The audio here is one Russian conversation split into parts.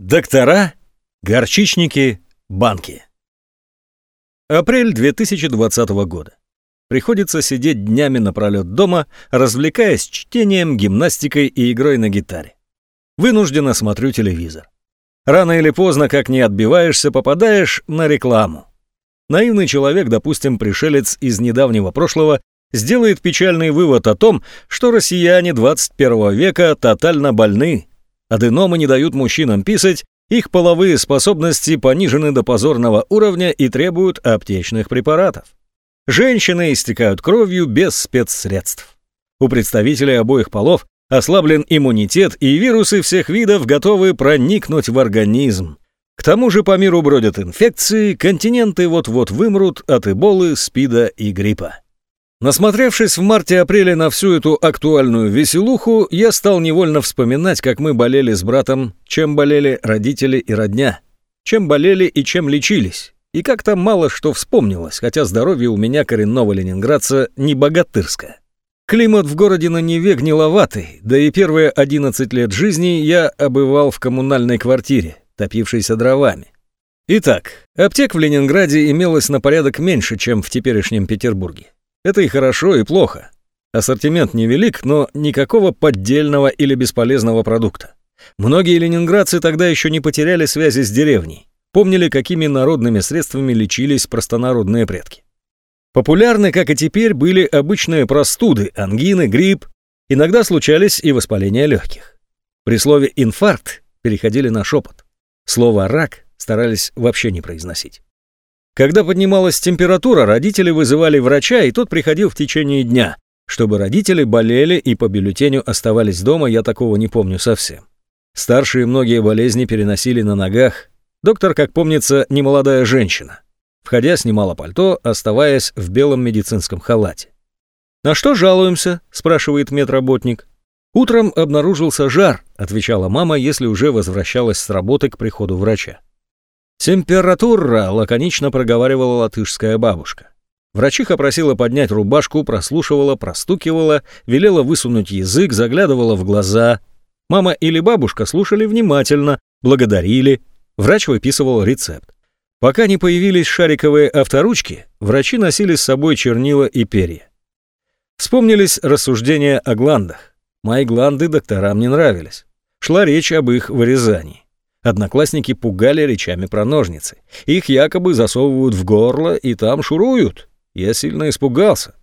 Доктора, горчичники, банки. Апрель 2020 года. Приходится сидеть днями напролет дома, развлекаясь чтением, гимнастикой и игрой на гитаре. Вынужденно смотрю телевизор. Рано или поздно, как не отбиваешься, попадаешь на рекламу. Наивный человек, допустим, пришелец из недавнего прошлого, сделает печальный вывод о том, что россияне 21 века тотально больны, Аденомы не дают мужчинам писать, их половые способности понижены до позорного уровня и требуют аптечных препаратов. Женщины истекают кровью без спецсредств. У представителей обоих полов ослаблен иммунитет, и вирусы всех видов готовы проникнуть в организм. К тому же по миру бродят инфекции, континенты вот-вот вымрут от эболы, спида и гриппа. Насмотревшись в марте-апреле на всю эту актуальную веселуху, я стал невольно вспоминать, как мы болели с братом, чем болели родители и родня, чем болели и чем лечились. И как-то мало что вспомнилось, хотя здоровье у меня коренного ленинградца не богатырское. Климат в городе на Неве гниловатый, да и первые 11 лет жизни я обывал в коммунальной квартире, топившейся дровами. Итак, аптек в Ленинграде имелось на порядок меньше, чем в теперешнем Петербурге. Это и хорошо, и плохо. Ассортимент невелик, но никакого поддельного или бесполезного продукта. Многие ленинградцы тогда еще не потеряли связи с деревней, помнили, какими народными средствами лечились простонародные предки. Популярны, как и теперь, были обычные простуды, ангины, грипп, иногда случались и воспаления легких. При слове «инфаркт» переходили на шепот. Слово «рак» старались вообще не произносить. Когда поднималась температура, родители вызывали врача, и тот приходил в течение дня. Чтобы родители болели и по бюллетеню оставались дома, я такого не помню совсем. Старшие многие болезни переносили на ногах. Доктор, как помнится, немолодая женщина. Входя, снимала пальто, оставаясь в белом медицинском халате. «На что жалуемся?» – спрашивает медработник. «Утром обнаружился жар», – отвечала мама, если уже возвращалась с работы к приходу врача. «Температура», — лаконично проговаривала латышская бабушка. Врачиха просила поднять рубашку, прослушивала, простукивала, велела высунуть язык, заглядывала в глаза. Мама или бабушка слушали внимательно, благодарили. Врач выписывал рецепт. Пока не появились шариковые авторучки, врачи носили с собой чернила и перья. Вспомнились рассуждения о гландах. Мои гланды докторам не нравились. Шла речь об их вырезании. Одноклассники пугали речами про ножницы. Их якобы засовывают в горло и там шуруют. Я сильно испугался.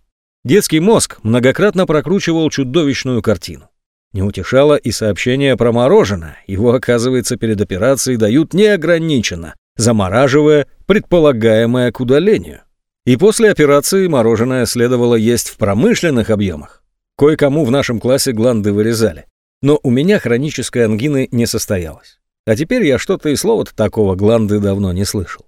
Детский мозг многократно прокручивал чудовищную картину. Не утешало и сообщение про мороженое. Его, оказывается, перед операцией дают неограниченно, замораживая предполагаемое к удалению. И после операции мороженое следовало есть в промышленных объемах. Кое-кому в нашем классе гланды вырезали. Но у меня хронической ангины не состоялось. А теперь я что-то и слова-то такого гланды давно не слышал.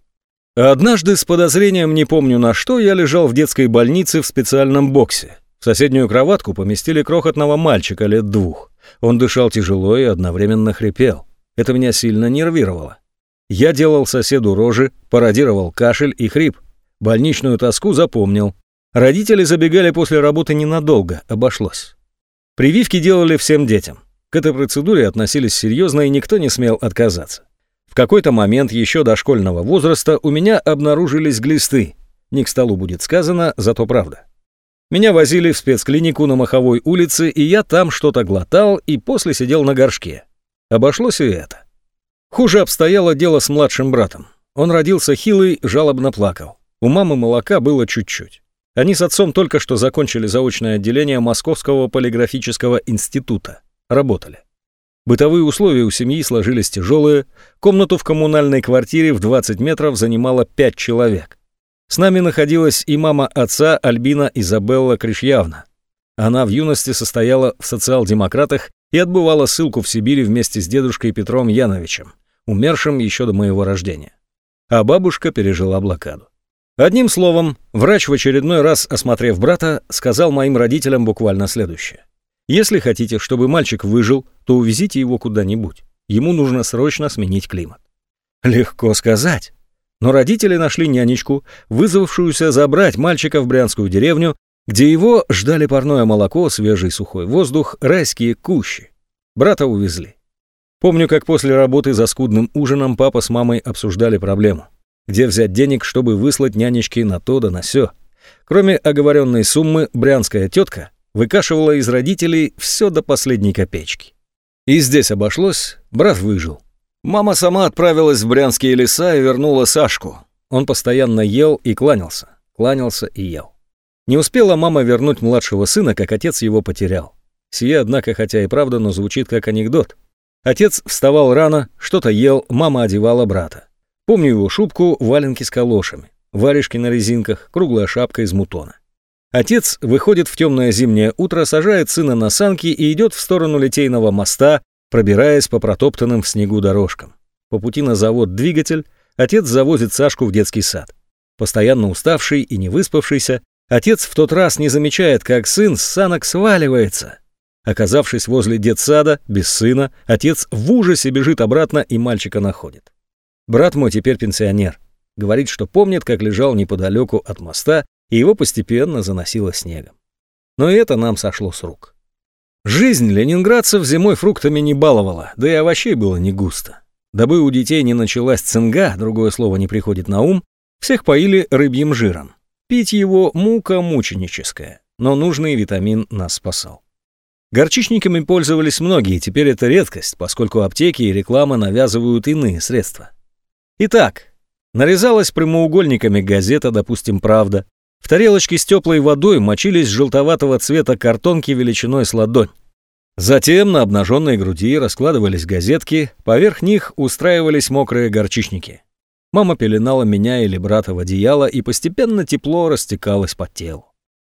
Однажды с подозрением не помню на что я лежал в детской больнице в специальном боксе. В соседнюю кроватку поместили крохотного мальчика лет двух. Он дышал тяжело и одновременно хрипел. Это меня сильно нервировало. Я делал соседу рожи, пародировал кашель и хрип. Больничную тоску запомнил. Родители забегали после работы ненадолго, обошлось. Прививки делали всем детям. К этой процедуре относились серьезно, и никто не смел отказаться. В какой-то момент еще до школьного возраста у меня обнаружились глисты. Не к столу будет сказано, зато правда. Меня возили в спецклинику на Маховой улице, и я там что-то глотал и после сидел на горшке. Обошлось и это. Хуже обстояло дело с младшим братом. Он родился хилый, жалобно плакал. У мамы молока было чуть-чуть. Они с отцом только что закончили заочное отделение Московского полиграфического института работали. Бытовые условия у семьи сложились тяжелые, комнату в коммунальной квартире в 20 метров занимало 5 человек. С нами находилась и мама отца Альбина Изабелла Кришьявна. Она в юности состояла в социал-демократах и отбывала ссылку в Сибири вместе с дедушкой Петром Яновичем, умершим еще до моего рождения. А бабушка пережила блокаду. Одним словом, врач в очередной раз, осмотрев брата, сказал моим родителям буквально следующее. Если хотите, чтобы мальчик выжил, то увезите его куда-нибудь. Ему нужно срочно сменить климат. Легко сказать. Но родители нашли нянечку, вызвавшуюся забрать мальчика в брянскую деревню, где его ждали парное молоко, свежий сухой воздух, райские кущи. Брата увезли. Помню, как после работы за скудным ужином папа с мамой обсуждали проблему. Где взять денег, чтобы выслать нянечке на то да на сё. Кроме оговоренной суммы, брянская тетка выкашивала из родителей все до последней копеечки. И здесь обошлось, брат выжил. Мама сама отправилась в брянские леса и вернула Сашку. Он постоянно ел и кланялся, кланялся и ел. Не успела мама вернуть младшего сына, как отец его потерял. Сие, однако, хотя и правда, но звучит как анекдот. Отец вставал рано, что-то ел, мама одевала брата. Помню его шубку, валенки с калошами, варежки на резинках, круглая шапка из мутона. Отец выходит в темное зимнее утро, сажает сына на санки и идет в сторону Литейного моста, пробираясь по протоптанным в снегу дорожкам. По пути на завод двигатель отец завозит Сашку в детский сад. Постоянно уставший и не выспавшийся, отец в тот раз не замечает, как сын с санок сваливается. Оказавшись возле детсада, без сына, отец в ужасе бежит обратно и мальчика находит. Брат мой теперь пенсионер. Говорит, что помнит, как лежал неподалеку от моста, и его постепенно заносило снегом. Но и это нам сошло с рук. Жизнь ленинградцев зимой фруктами не баловала, да и овощей было не густо. Дабы у детей не началась цинга, другое слово не приходит на ум, всех поили рыбьим жиром. Пить его мука мученическая, но нужный витамин нас спасал. Горчичниками пользовались многие, теперь это редкость, поскольку аптеки и реклама навязывают иные средства. Итак, нарезалась прямоугольниками газета, допустим, «Правда». В тарелочке с теплой водой мочились желтоватого цвета картонки величиной с ладонь. Затем на обнаженной груди раскладывались газетки, поверх них устраивались мокрые горчичники. Мама пеленала меня или брата в одеяло, и постепенно тепло растекалось по телу.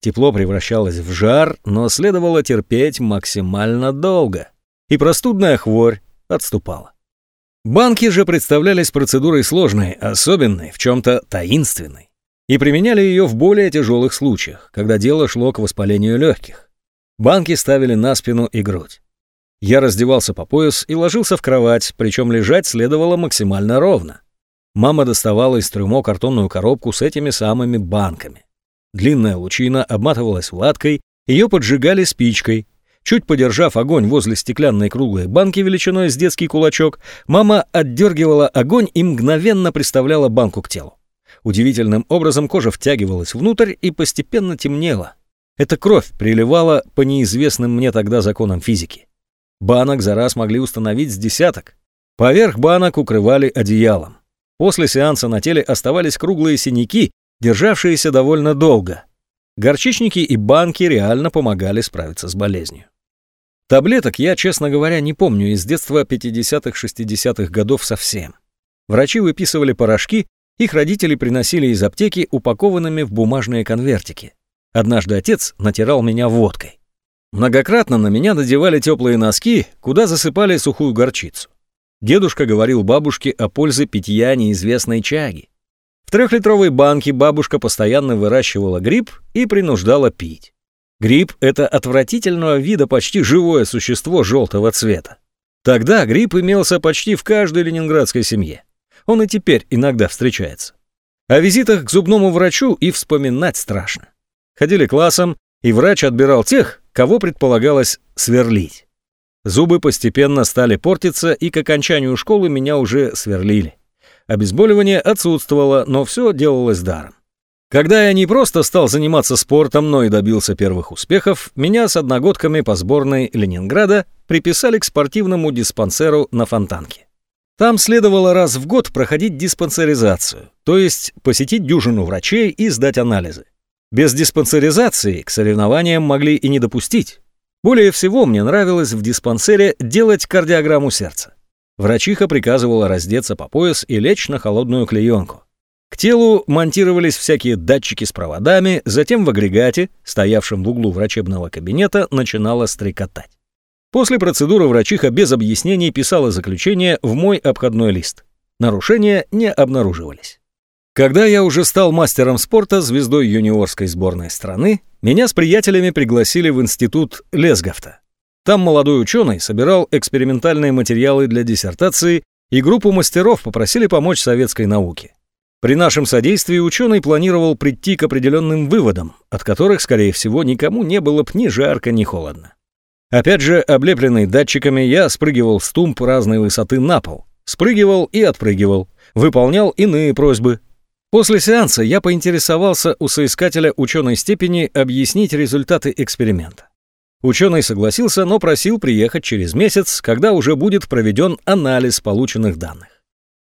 Тепло превращалось в жар, но следовало терпеть максимально долго. И простудная хворь отступала. Банки же представлялись процедурой сложной, особенной, в чем-то таинственной. И применяли ее в более тяжелых случаях, когда дело шло к воспалению легких. Банки ставили на спину и грудь. Я раздевался по пояс и ложился в кровать, причем лежать следовало максимально ровно. Мама доставала из трюмо картонную коробку с этими самыми банками. Длинная лучина обматывалась латкой, ее поджигали спичкой, Чуть подержав огонь возле стеклянной круглой банки величиной с детский кулачок, мама отдергивала огонь и мгновенно приставляла банку к телу. Удивительным образом кожа втягивалась внутрь и постепенно темнела. Эта кровь приливала по неизвестным мне тогда законам физики. Банок за раз могли установить с десяток. Поверх банок укрывали одеялом. После сеанса на теле оставались круглые синяки, державшиеся довольно долго. Горчичники и банки реально помогали справиться с болезнью. Таблеток я, честно говоря, не помню из детства 50-х-60-х годов совсем. Врачи выписывали порошки, их родители приносили из аптеки упакованными в бумажные конвертики. Однажды отец натирал меня водкой. Многократно на меня надевали теплые носки, куда засыпали сухую горчицу. Дедушка говорил бабушке о пользе питья неизвестной чаги. В трехлитровой банке бабушка постоянно выращивала гриб и принуждала пить. Гриб — это отвратительного вида почти живое существо желтого цвета. Тогда гриб имелся почти в каждой ленинградской семье. Он и теперь иногда встречается. О визитах к зубному врачу и вспоминать страшно. Ходили классом, и врач отбирал тех, кого предполагалось сверлить. Зубы постепенно стали портиться, и к окончанию школы меня уже сверлили. Обезболивание отсутствовало, но все делалось даром. Когда я не просто стал заниматься спортом, но и добился первых успехов, меня с одногодками по сборной Ленинграда приписали к спортивному диспансеру на Фонтанке. Там следовало раз в год проходить диспансеризацию, то есть посетить дюжину врачей и сдать анализы. Без диспансеризации к соревнованиям могли и не допустить. Более всего мне нравилось в диспансере делать кардиограмму сердца. Врачиха приказывала раздеться по пояс и лечь на холодную клеенку. К телу монтировались всякие датчики с проводами, затем в агрегате, стоявшем в углу врачебного кабинета, начинала стрекотать. После процедуры врачиха без объяснений писала заключение в мой обходной лист. Нарушения не обнаруживались. Когда я уже стал мастером спорта, звездой юниорской сборной страны, меня с приятелями пригласили в институт Лесгафта. Там молодой ученый собирал экспериментальные материалы для диссертации, и группу мастеров попросили помочь советской науке. При нашем содействии ученый планировал прийти к определенным выводам, от которых, скорее всего, никому не было б ни жарко, ни холодно. Опять же, облепленный датчиками, я спрыгивал с тумб разной высоты на пол. Спрыгивал и отпрыгивал. Выполнял иные просьбы. После сеанса я поинтересовался у соискателя ученой степени объяснить результаты эксперимента. Ученый согласился, но просил приехать через месяц, когда уже будет проведен анализ полученных данных.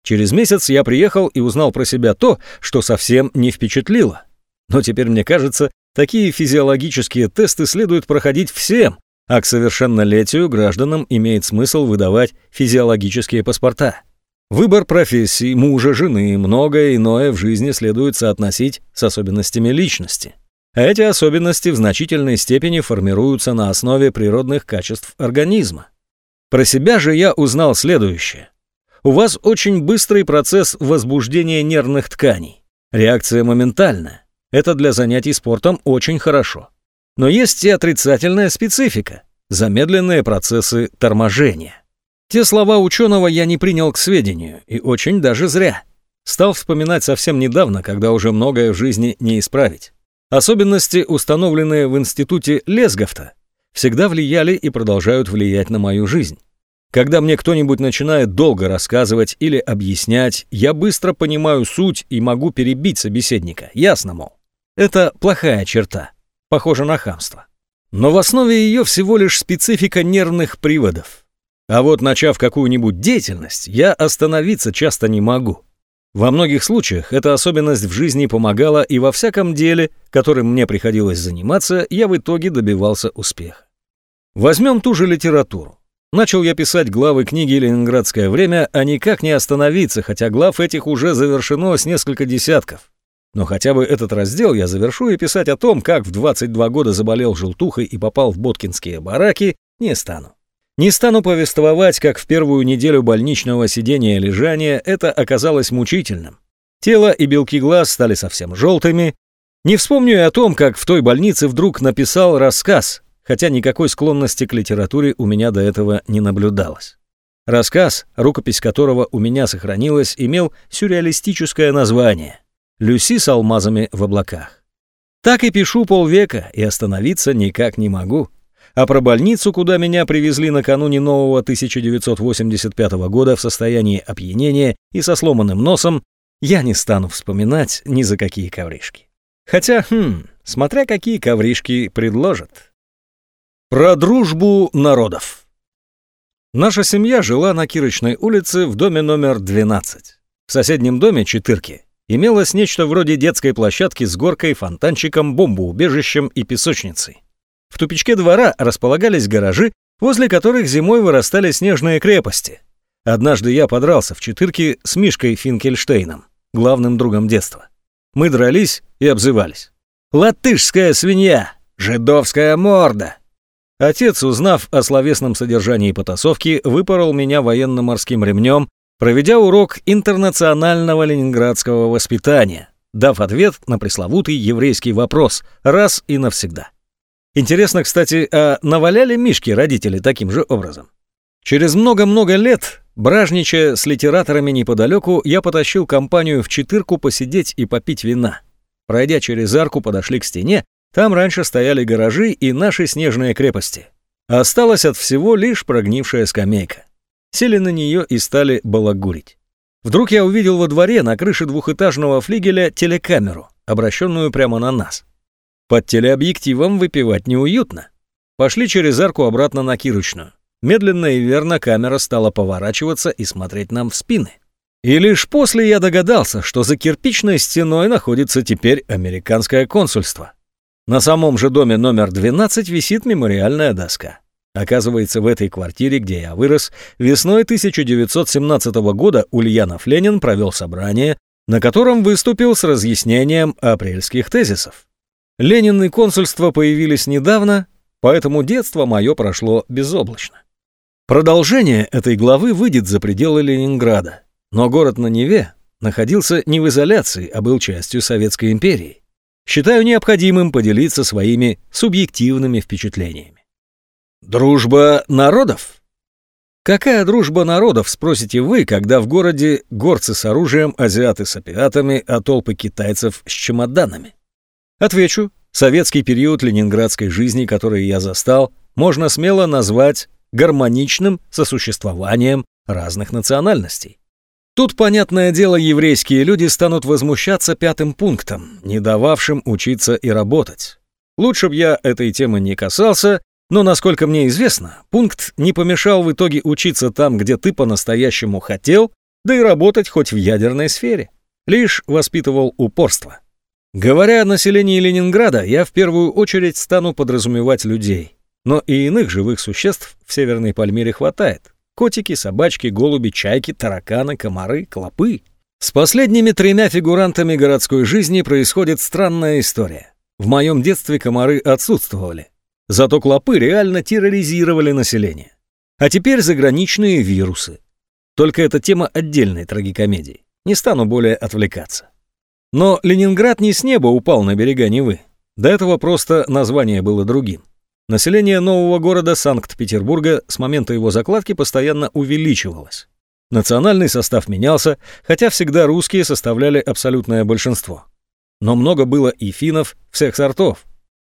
Через месяц я приехал и узнал про себя то, что совсем не впечатлило. Но теперь мне кажется, такие физиологические тесты следует проходить всем, а к совершеннолетию гражданам имеет смысл выдавать физиологические паспорта. Выбор профессии, мужа, жены, многое иное в жизни следует соотносить с особенностями личности. Эти особенности в значительной степени формируются на основе природных качеств организма. Про себя же я узнал следующее. У вас очень быстрый процесс возбуждения нервных тканей. Реакция моментальная. Это для занятий спортом очень хорошо. Но есть и отрицательная специфика – замедленные процессы торможения. Те слова ученого я не принял к сведению, и очень даже зря. Стал вспоминать совсем недавно, когда уже многое в жизни не исправить. Особенности, установленные в институте Лесговта, всегда влияли и продолжают влиять на мою жизнь. Когда мне кто-нибудь начинает долго рассказывать или объяснять, я быстро понимаю суть и могу перебить собеседника, ясно, мол. Это плохая черта похоже на хамство. Но в основе ее всего лишь специфика нервных приводов. А вот начав какую-нибудь деятельность, я остановиться часто не могу. Во многих случаях эта особенность в жизни помогала, и во всяком деле, которым мне приходилось заниматься, я в итоге добивался успеха. Возьмем ту же литературу. Начал я писать главы книги «Ленинградское время», а никак не остановиться, хотя глав этих уже завершено с несколько десятков. Но хотя бы этот раздел я завершу и писать о том, как в 22 года заболел желтухой и попал в боткинские бараки, не стану. Не стану повествовать, как в первую неделю больничного сидения и лежания это оказалось мучительным. Тело и белки глаз стали совсем желтыми. Не вспомню и о том, как в той больнице вдруг написал рассказ, хотя никакой склонности к литературе у меня до этого не наблюдалось. Рассказ, рукопись которого у меня сохранилась, имел сюрреалистическое название Люси с алмазами в облаках. Так и пишу полвека, и остановиться никак не могу. А про больницу, куда меня привезли накануне нового 1985 года в состоянии опьянения и со сломанным носом, я не стану вспоминать ни за какие ковришки. Хотя, хм, смотря какие ковришки предложат. Про дружбу народов. Наша семья жила на Кирочной улице в доме номер 12. В соседнем доме Четырки имелось нечто вроде детской площадки с горкой, фонтанчиком, бомбоубежищем и песочницей. В тупичке двора располагались гаражи, возле которых зимой вырастали снежные крепости. Однажды я подрался в четырке с Мишкой Финкельштейном, главным другом детства. Мы дрались и обзывались. «Латышская свинья! Жидовская морда!» Отец, узнав о словесном содержании потасовки, выпорол меня военно-морским ремнем проведя урок интернационального ленинградского воспитания, дав ответ на пресловутый еврейский вопрос раз и навсегда. Интересно, кстати, а наваляли Мишки родители таким же образом? Через много-много лет, бражничая с литераторами неподалеку, я потащил компанию в Четырку посидеть и попить вина. Пройдя через арку, подошли к стене, там раньше стояли гаражи и наши снежные крепости. Осталась от всего лишь прогнившая скамейка сели на нее и стали балагурить. Вдруг я увидел во дворе на крыше двухэтажного флигеля телекамеру, обращенную прямо на нас. Под телеобъективом выпивать неуютно. Пошли через арку обратно на Кирочную. Медленно и верно камера стала поворачиваться и смотреть нам в спины. И лишь после я догадался, что за кирпичной стеной находится теперь американское консульство. На самом же доме номер 12 висит мемориальная доска. Оказывается, в этой квартире, где я вырос, весной 1917 года Ульянов Ленин провел собрание, на котором выступил с разъяснением апрельских тезисов. Ленин и консульство появились недавно, поэтому детство мое прошло безоблачно. Продолжение этой главы выйдет за пределы Ленинграда, но город на Неве находился не в изоляции, а был частью Советской империи. Считаю необходимым поделиться своими субъективными впечатлениями. Дружба народов? Какая дружба народов, спросите вы, когда в городе горцы с оружием, азиаты с опиатами, а толпы китайцев с чемоданами? Отвечу, советский период ленинградской жизни, который я застал, можно смело назвать гармоничным сосуществованием разных национальностей. Тут, понятное дело, еврейские люди станут возмущаться пятым пунктом, не дававшим учиться и работать. Лучше б я этой темы не касался, но, насколько мне известно, пункт не помешал в итоге учиться там, где ты по-настоящему хотел, да и работать хоть в ядерной сфере. Лишь воспитывал упорство. Говоря о населении Ленинграда, я в первую очередь стану подразумевать людей. Но и иных живых существ в Северной Пальмире хватает. Котики, собачки, голуби, чайки, тараканы, комары, клопы. С последними тремя фигурантами городской жизни происходит странная история. В моем детстве комары отсутствовали. Зато клопы реально терроризировали население. А теперь заграничные вирусы. Только это тема отдельной трагикомедии. Не стану более отвлекаться. Но Ленинград не с неба упал на берега Невы. До этого просто название было другим. Население нового города Санкт-Петербурга с момента его закладки постоянно увеличивалось. Национальный состав менялся, хотя всегда русские составляли абсолютное большинство. Но много было и финнов всех сортов.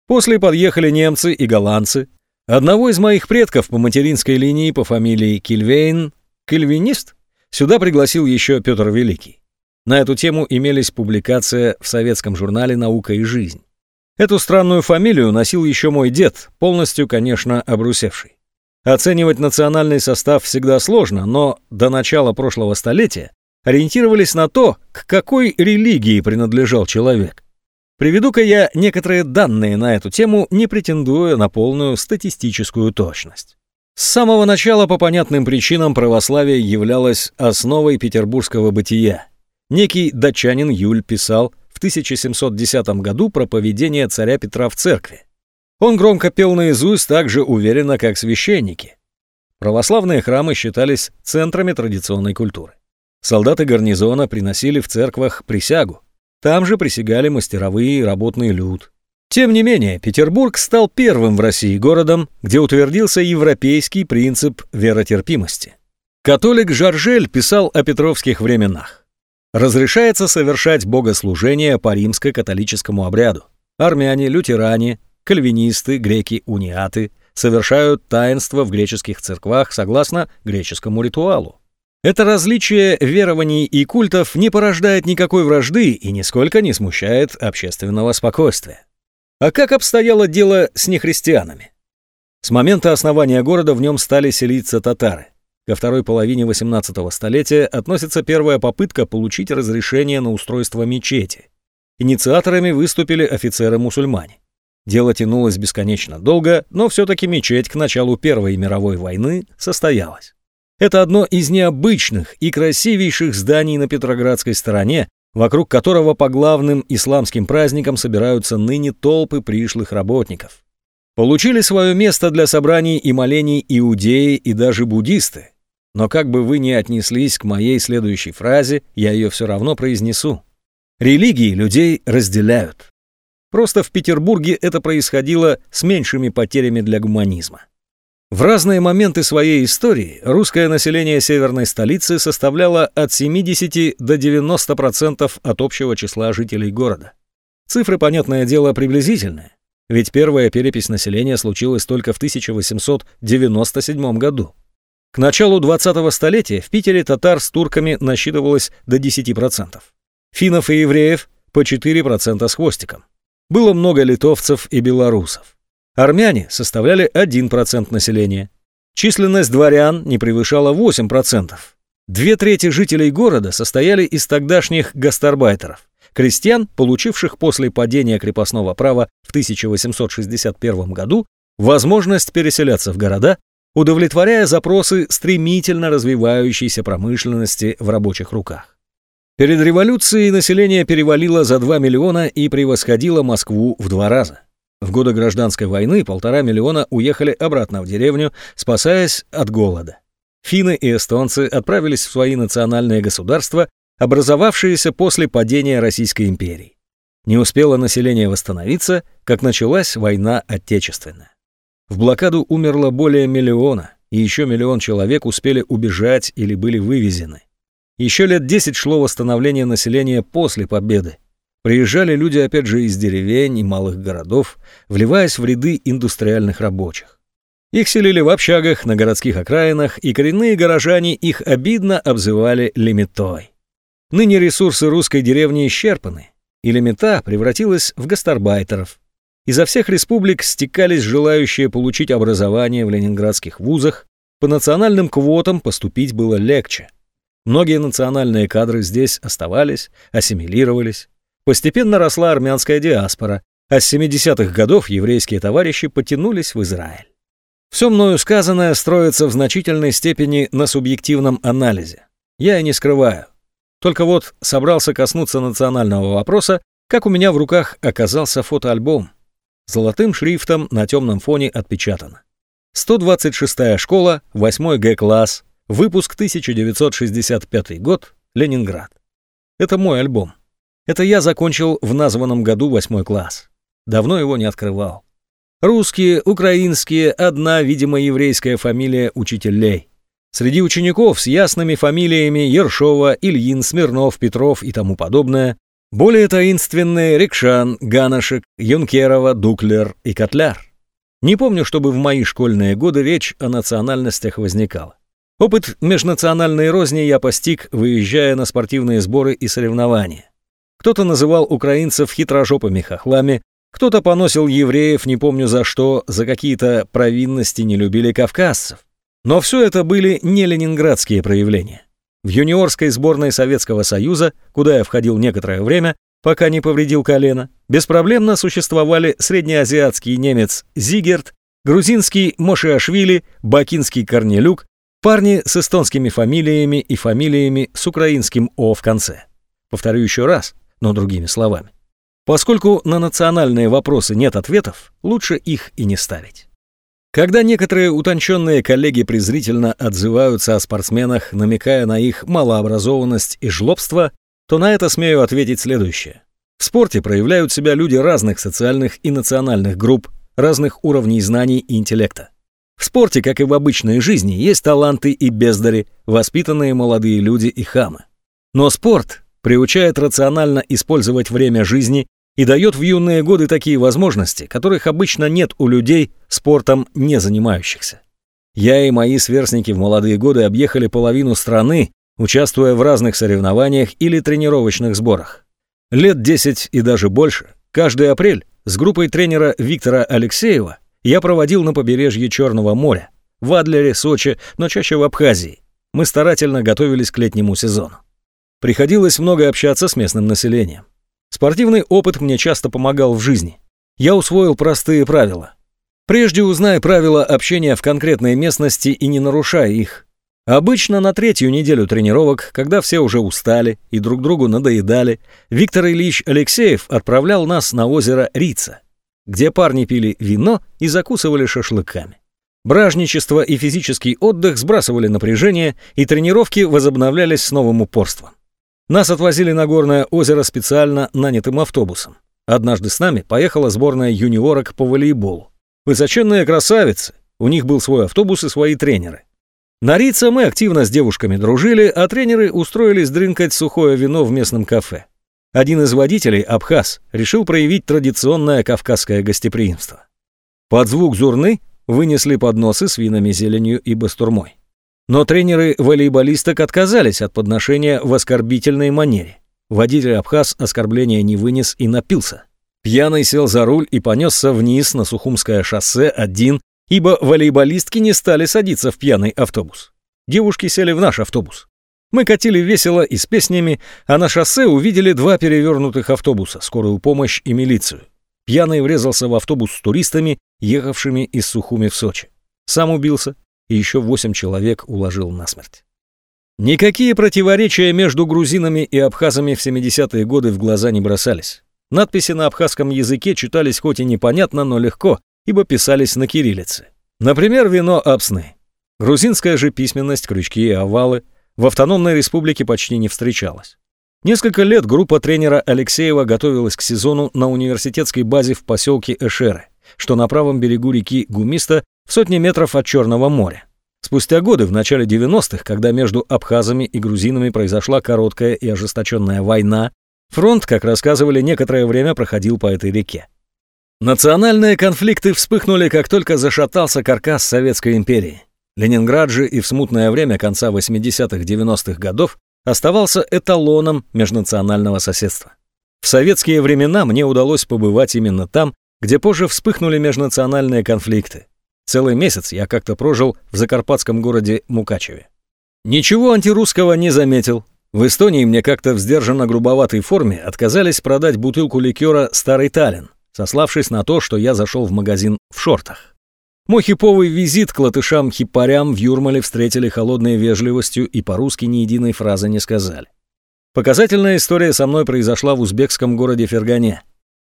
После подъехали немцы и голландцы. Одного из моих предков по материнской линии по фамилии Кильвейн, кальвинист, сюда пригласил еще Петр Великий. На эту тему имелись публикация в советском журнале «Наука и жизнь». Эту странную фамилию носил еще мой дед, полностью, конечно, обрусевший. Оценивать национальный состав всегда сложно, но до начала прошлого столетия ориентировались на то, к какой религии принадлежал человек. Приведу-ка я некоторые данные на эту тему, не претендуя на полную статистическую точность. С самого начала по понятным причинам православие являлось основой петербургского бытия. Некий датчанин Юль писал в 1710 году про поведение царя Петра в церкви. Он громко пел наизусть так же уверенно, как священники. Православные храмы считались центрами традиционной культуры. Солдаты гарнизона приносили в церквах присягу, там же присягали мастеровые и работный люд. Тем не менее, Петербург стал первым в России городом, где утвердился европейский принцип веротерпимости. Католик Жаржель писал о петровских временах. Разрешается совершать богослужение по римско-католическому обряду. Армяне, лютеране, кальвинисты, греки-униаты совершают таинство в греческих церквах согласно греческому ритуалу. Это различие верований и культов не порождает никакой вражды и нисколько не смущает общественного спокойствия. А как обстояло дело с нехристианами? С момента основания города в нем стали селиться татары. Ко второй половине XVIII столетия относится первая попытка получить разрешение на устройство мечети. Инициаторами выступили офицеры-мусульмане. Дело тянулось бесконечно долго, но все-таки мечеть к началу Первой мировой войны состоялась. Это одно из необычных и красивейших зданий на Петроградской стороне, вокруг которого по главным исламским праздникам собираются ныне толпы пришлых работников. Получили свое место для собраний и молений иудеи и даже буддисты. Но как бы вы ни отнеслись к моей следующей фразе, я ее все равно произнесу. Религии людей разделяют. Просто в Петербурге это происходило с меньшими потерями для гуманизма. В разные моменты своей истории русское население северной столицы составляло от 70 до 90% от общего числа жителей города. Цифры, понятное дело, приблизительные, ведь первая перепись населения случилась только в 1897 году. К началу 20-го столетия в Питере татар с турками насчитывалось до 10%. Финнов и евреев по 4% с хвостиком. Было много литовцев и белорусов. Армяне составляли 1% населения. Численность дворян не превышала 8%. Две трети жителей города состояли из тогдашних гастарбайтеров, крестьян, получивших после падения крепостного права в 1861 году возможность переселяться в города, удовлетворяя запросы стремительно развивающейся промышленности в рабочих руках. Перед революцией население перевалило за 2 миллиона и превосходило Москву в два раза. В годы гражданской войны полтора миллиона уехали обратно в деревню, спасаясь от голода. Финны и эстонцы отправились в свои национальные государства, образовавшиеся после падения Российской империи. Не успело население восстановиться, как началась война Отечественная. В блокаду умерло более миллиона, и еще миллион человек успели убежать или были вывезены. Еще лет 10 шло восстановление населения после победы. Приезжали люди опять же из деревень и малых городов, вливаясь в ряды индустриальных рабочих. Их селили в общагах на городских окраинах, и коренные горожане их обидно обзывали лимитой. Ныне ресурсы русской деревни исчерпаны, и лимита превратилась в гастарбайтеров. Изо всех республик стекались желающие получить образование в ленинградских вузах, по национальным квотам поступить было легче. Многие национальные кадры здесь оставались, ассимилировались. Постепенно росла армянская диаспора, а с 70-х годов еврейские товарищи потянулись в Израиль. Все мною сказанное строится в значительной степени на субъективном анализе. Я и не скрываю. Только вот собрался коснуться национального вопроса, как у меня в руках оказался фотоальбом. Золотым шрифтом на темном фоне отпечатано. 126-я школа, 8 Г-класс, выпуск 1965 год, Ленинград. Это мой альбом. Это я закончил в названном году 8 класс. Давно его не открывал. Русские, украинские, одна, видимо, еврейская фамилия учителей. Среди учеников с ясными фамилиями Ершова, Ильин, Смирнов, Петров и тому подобное, более таинственные Рикшан, Ганашек, Юнкерова, Дуклер и Котляр. Не помню, чтобы в мои школьные годы речь о национальностях возникала. Опыт межнациональной розни я постиг, выезжая на спортивные сборы и соревнования. Кто-то называл украинцев хитрожопыми хохлами, кто-то поносил евреев, не помню за что, за какие-то провинности не любили кавказцев. Но все это были не ленинградские проявления. В юниорской сборной Советского Союза, куда я входил некоторое время, пока не повредил колено, беспроблемно существовали среднеазиатский немец Зигерт, грузинский Мошиашвили, бакинский Корнелюк, парни с эстонскими фамилиями и фамилиями с украинским «о» в конце. Повторю еще раз, но другими словами. Поскольку на национальные вопросы нет ответов, лучше их и не ставить. Когда некоторые утонченные коллеги презрительно отзываются о спортсменах, намекая на их малообразованность и жлобство, то на это смею ответить следующее. В спорте проявляют себя люди разных социальных и национальных групп, разных уровней знаний и интеллекта. В спорте, как и в обычной жизни, есть таланты и бездари, воспитанные молодые люди и хамы. Но спорт приучает рационально использовать время жизни и дает в юные годы такие возможности, которых обычно нет у людей, спортом не занимающихся. Я и мои сверстники в молодые годы объехали половину страны, участвуя в разных соревнованиях или тренировочных сборах. Лет 10 и даже больше, каждый апрель с группой тренера Виктора Алексеева я проводил на побережье Черного моря, в Адлере, Сочи, но чаще в Абхазии. Мы старательно готовились к летнему сезону. Приходилось много общаться с местным населением. Спортивный опыт мне часто помогал в жизни. Я усвоил простые правила. Прежде узнай правила общения в конкретной местности и не нарушай их. Обычно на третью неделю тренировок, когда все уже устали и друг другу надоедали, Виктор Ильич Алексеев отправлял нас на озеро Рица, где парни пили вино и закусывали шашлыками. Бражничество и физический отдых сбрасывали напряжение, и тренировки возобновлялись с новым упорством. Нас отвозили на горное озеро специально нанятым автобусом. Однажды с нами поехала сборная юниорок по волейболу. Высоченные красавицы, у них был свой автобус и свои тренеры. На Рице мы активно с девушками дружили, а тренеры устроились дрынкать сухое вино в местном кафе. Один из водителей, Абхаз, решил проявить традиционное кавказское гостеприимство. Под звук зурны вынесли подносы с винами, зеленью и бастурмой. Но тренеры волейболисток отказались от подношения в оскорбительной манере. Водитель Абхаз оскорбления не вынес и напился. Пьяный сел за руль и понесся вниз на Сухумское шоссе один, ибо волейболистки не стали садиться в пьяный автобус. Девушки сели в наш автобус. Мы катили весело и с песнями, а на шоссе увидели два перевернутых автобуса, скорую помощь и милицию. Пьяный врезался в автобус с туристами, ехавшими из Сухуми в Сочи. Сам убился, и еще восемь человек уложил насмерть. Никакие противоречия между грузинами и абхазами в 70-е годы в глаза не бросались. Надписи на абхазском языке читались хоть и непонятно, но легко, ибо писались на кириллице. Например, вино Апсны. Грузинская же письменность, крючки и овалы в автономной республике почти не встречалась. Несколько лет группа тренера Алексеева готовилась к сезону на университетской базе в поселке Эшеры, что на правом берегу реки Гумиста в сотни метров от Черного моря. Спустя годы, в начале 90-х, когда между абхазами и грузинами произошла короткая и ожесточенная война, фронт, как рассказывали, некоторое время проходил по этой реке. Национальные конфликты вспыхнули, как только зашатался каркас Советской империи. Ленинград же и в смутное время конца 80-х-90-х годов оставался эталоном межнационального соседства. В советские времена мне удалось побывать именно там, где позже вспыхнули межнациональные конфликты. Целый месяц я как-то прожил в закарпатском городе Мукачеве. Ничего антирусского не заметил. В Эстонии мне как-то в сдержанно грубоватой форме отказались продать бутылку ликера «Старый Таллин», сославшись на то, что я зашел в магазин в шортах. Мой хиповый визит к латышам-хипарям в Юрмале встретили холодной вежливостью и по-русски ни единой фразы не сказали. Показательная история со мной произошла в узбекском городе Фергане.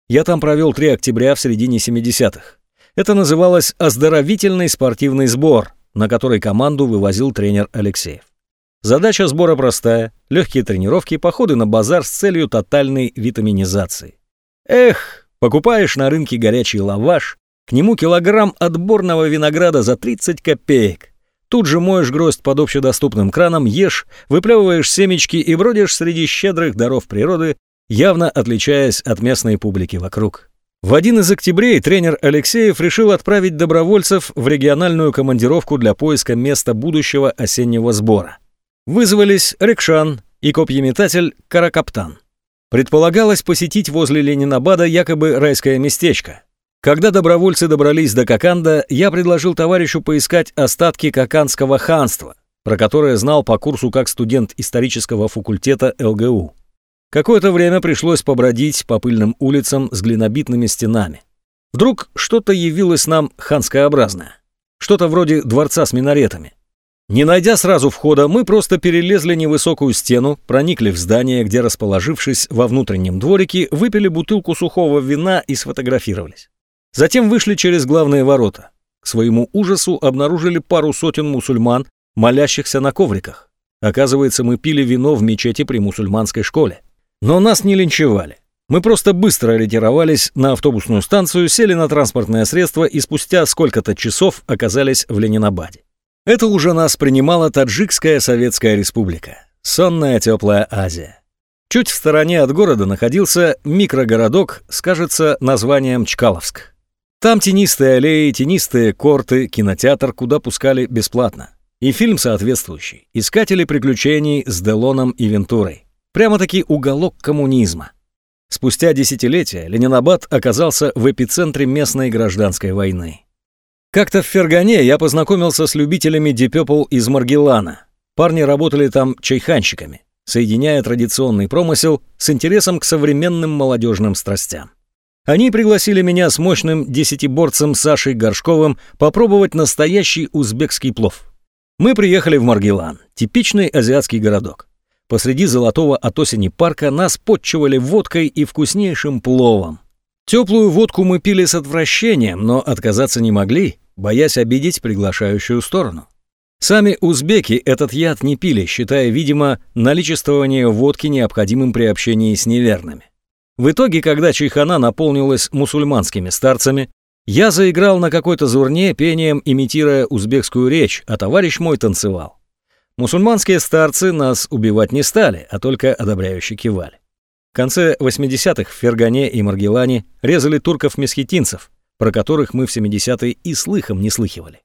Я там провел 3 октября в середине 70-х. Это называлось «Оздоровительный спортивный сбор», на который команду вывозил тренер Алексеев. Задача сбора простая – легкие тренировки, походы на базар с целью тотальной витаминизации. Эх, Покупаешь на рынке горячий лаваш, к нему килограмм отборного винограда за 30 копеек. Тут же моешь гроздь под общедоступным краном, ешь, выплевываешь семечки и бродишь среди щедрых даров природы, явно отличаясь от местной публики вокруг. В один из октябрей тренер Алексеев решил отправить добровольцев в региональную командировку для поиска места будущего осеннего сбора. Вызвались Рекшан и копьеметатель Каракаптан. Предполагалось посетить возле Ленинабада якобы райское местечко. Когда добровольцы добрались до Коканда, я предложил товарищу поискать остатки Коканского ханства, про которое знал по курсу как студент исторического факультета ЛГУ. Какое-то время пришлось побродить по пыльным улицам с глинобитными стенами. Вдруг что-то явилось нам ханскообразное. Что-то вроде дворца с минаретами. Не найдя сразу входа, мы просто перелезли невысокую стену, проникли в здание, где, расположившись во внутреннем дворике, выпили бутылку сухого вина и сфотографировались. Затем вышли через главные ворота. К своему ужасу обнаружили пару сотен мусульман, молящихся на ковриках. Оказывается, мы пили вино в мечети при мусульманской школе. Но нас не линчевали. Мы просто быстро ретировались на автобусную станцию, сели на транспортное средство и спустя сколько-то часов оказались в Ленинабаде. Это уже нас принимала Таджикская Советская Республика, сонная теплая Азия. Чуть в стороне от города находился микрогородок с, кажется, названием Чкаловск. Там тенистые аллеи, тенистые корты, кинотеатр, куда пускали бесплатно. И фильм соответствующий «Искатели приключений» с Делоном и Вентурой. Прямо-таки уголок коммунизма. Спустя десятилетия Ленинабад оказался в эпицентре местной гражданской войны. Как-то в Фергане я познакомился с любителями Purple из Маргелана. Парни работали там чайханщиками, соединяя традиционный промысел с интересом к современным молодежным страстям. Они пригласили меня с мощным десятиборцем Сашей Горшковым попробовать настоящий узбекский плов. Мы приехали в Маргелан, типичный азиатский городок. Посреди золотого от осени парка нас подчивали водкой и вкуснейшим пловом. Теплую водку мы пили с отвращением, но отказаться не могли, боясь обидеть приглашающую сторону. Сами узбеки этот яд не пили, считая, видимо, наличествование водки необходимым при общении с неверными. В итоге, когда чайхана наполнилась мусульманскими старцами, я заиграл на какой-то зурне, пением имитируя узбекскую речь, а товарищ мой танцевал. Мусульманские старцы нас убивать не стали, а только одобряюще кивали. В конце 80-х в Фергане и Маргелане резали турков-месхетинцев, про которых мы в 70-е и слыхом не слыхивали.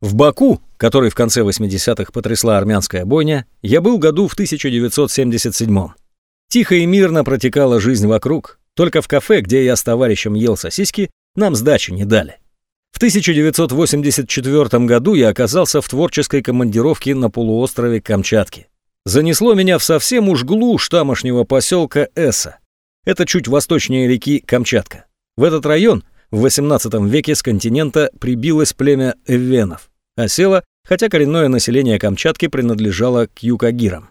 В Баку, который в конце 80-х потрясла армянская бойня, я был году в 1977-м. Тихо и мирно протекала жизнь вокруг, только в кафе, где я с товарищем ел сосиски, нам сдачи не дали. В 1984 году я оказался в творческой командировке на полуострове Камчатки. Занесло меня в совсем уж глушь тамошнего поселка Эса. Это чуть восточнее реки Камчатка. В этот район – в XVIII веке с континента прибилось племя эвенов, а село, хотя коренное население Камчатки принадлежало к юкагирам.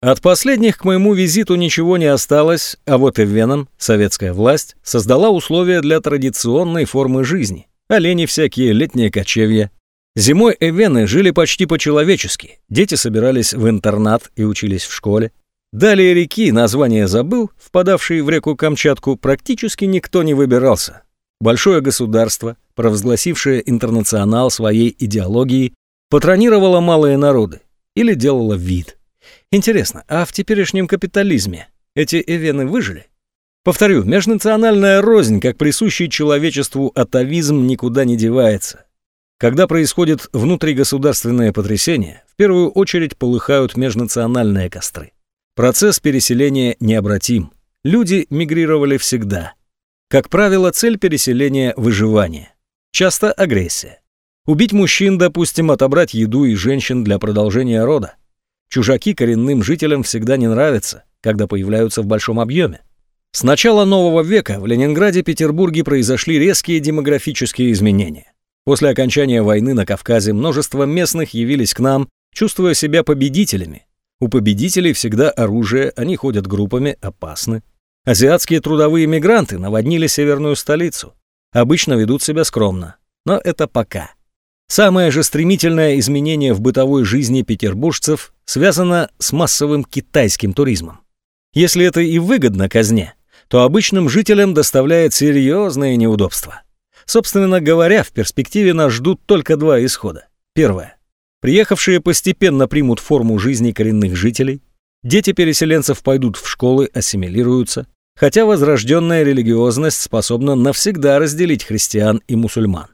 От последних к моему визиту ничего не осталось, а вот эвенам советская власть создала условия для традиционной формы жизни. Олени всякие, летние кочевья. Зимой эвены жили почти по-человечески. Дети собирались в интернат и учились в школе. Далее реки, название забыл, впадавшей в реку Камчатку, практически никто не выбирался. Большое государство, провозгласившее интернационал своей идеологией, патронировало малые народы или делало вид. Интересно, а в теперешнем капитализме эти эвены выжили? Повторю, межнациональная рознь, как присущий человечеству атовизм, никуда не девается. Когда происходит внутригосударственное потрясение, в первую очередь полыхают межнациональные костры. Процесс переселения необратим. Люди мигрировали всегда. Как правило, цель переселения – выживание. Часто агрессия. Убить мужчин, допустим, отобрать еду и женщин для продолжения рода. Чужаки коренным жителям всегда не нравятся, когда появляются в большом объеме. С начала нового века в Ленинграде и Петербурге произошли резкие демографические изменения. После окончания войны на Кавказе множество местных явились к нам, чувствуя себя победителями. У победителей всегда оружие, они ходят группами, опасны. Азиатские трудовые мигранты наводнили северную столицу. Обычно ведут себя скромно. Но это пока. Самое же стремительное изменение в бытовой жизни петербуржцев связано с массовым китайским туризмом. Если это и выгодно казне, то обычным жителям доставляет серьезные неудобства. Собственно говоря, в перспективе нас ждут только два исхода. Первое. Приехавшие постепенно примут форму жизни коренных жителей. Дети переселенцев пойдут в школы, ассимилируются. Хотя возрожденная религиозность способна навсегда разделить христиан и мусульман.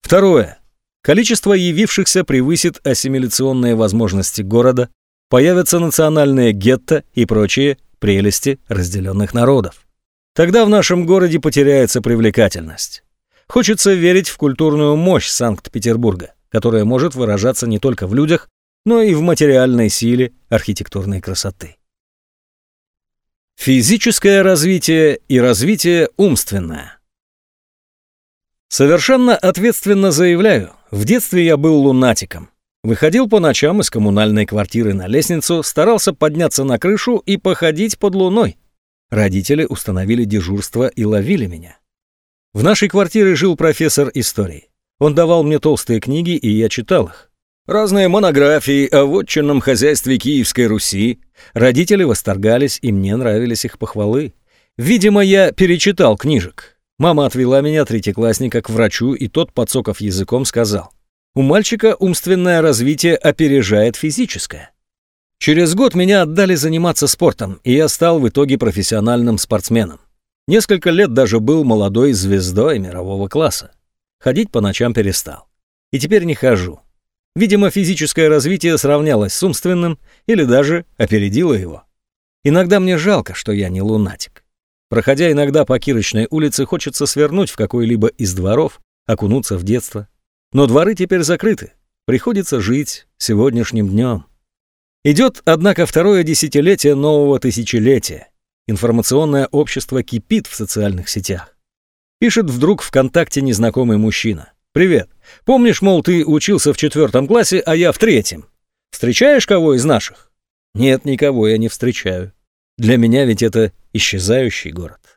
Второе. Количество явившихся превысит ассимиляционные возможности города, появятся национальные гетто и прочие прелести разделенных народов. Тогда в нашем городе потеряется привлекательность. Хочется верить в культурную мощь Санкт-Петербурга, которая может выражаться не только в людях, но и в материальной силе архитектурной красоты. Физическое развитие и развитие умственное. Совершенно ответственно заявляю, в детстве я был лунатиком. Выходил по ночам из коммунальной квартиры на лестницу, старался подняться на крышу и походить под луной. Родители установили дежурство и ловили меня. В нашей квартире жил профессор истории. Он давал мне толстые книги, и я читал их. Разные монографии о вотчинном хозяйстве Киевской Руси. Родители восторгались, и мне нравились их похвалы. Видимо, я перечитал книжек. Мама отвела меня, третьеклассника, к врачу, и тот, подсоков языком, сказал. У мальчика умственное развитие опережает физическое. Через год меня отдали заниматься спортом, и я стал в итоге профессиональным спортсменом. Несколько лет даже был молодой звездой мирового класса. Ходить по ночам перестал. И теперь не хожу. Видимо, физическое развитие сравнялось с умственным или даже опередило его. Иногда мне жалко, что я не лунатик. Проходя иногда по Кирочной улице, хочется свернуть в какой-либо из дворов, окунуться в детство. Но дворы теперь закрыты. Приходится жить сегодняшним днем. Идет, однако, второе десятилетие нового тысячелетия. Информационное общество кипит в социальных сетях. Пишет вдруг ВКонтакте незнакомый мужчина. «Привет. Помнишь, мол, ты учился в четвертом классе, а я в третьем? Встречаешь кого из наших?» «Нет, никого я не встречаю. Для меня ведь это исчезающий город».